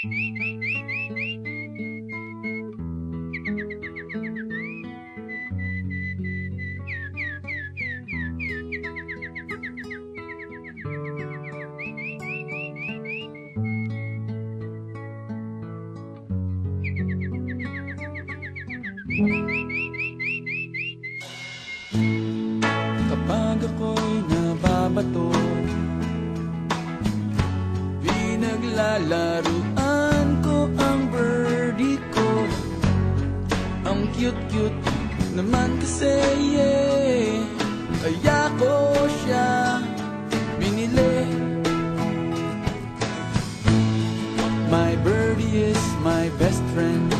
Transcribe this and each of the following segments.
Kapag ako'y nababato Pinaglalaruan cute-cute naman kasi yeah. Kaya ko siya binili. My birdie is my best friend.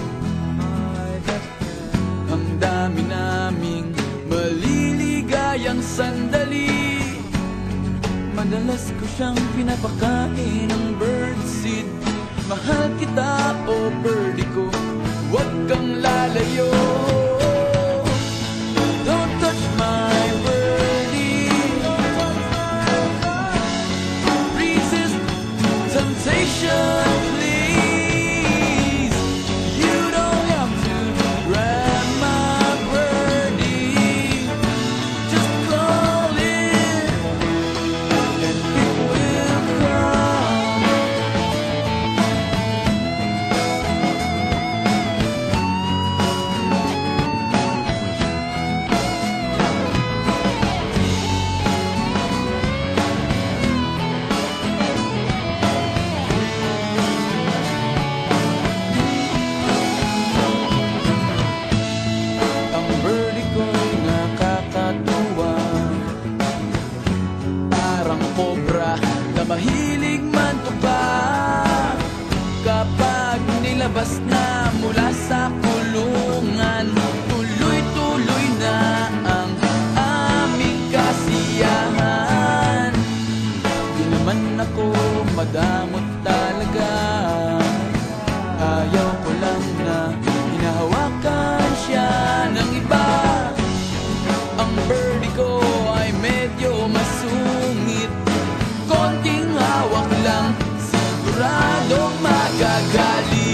Ang dami naming maliligayang sandali. Madalas ko siyang pinapakain ng birdseed. Mahal kita o birdie show. Mahilig mantuka Kapag nilabas na mula sa kulungan Tuloy-tuloy na ang aming kasiyahan. Di naman ako madamot talaga. Ayaw ko lang I got you.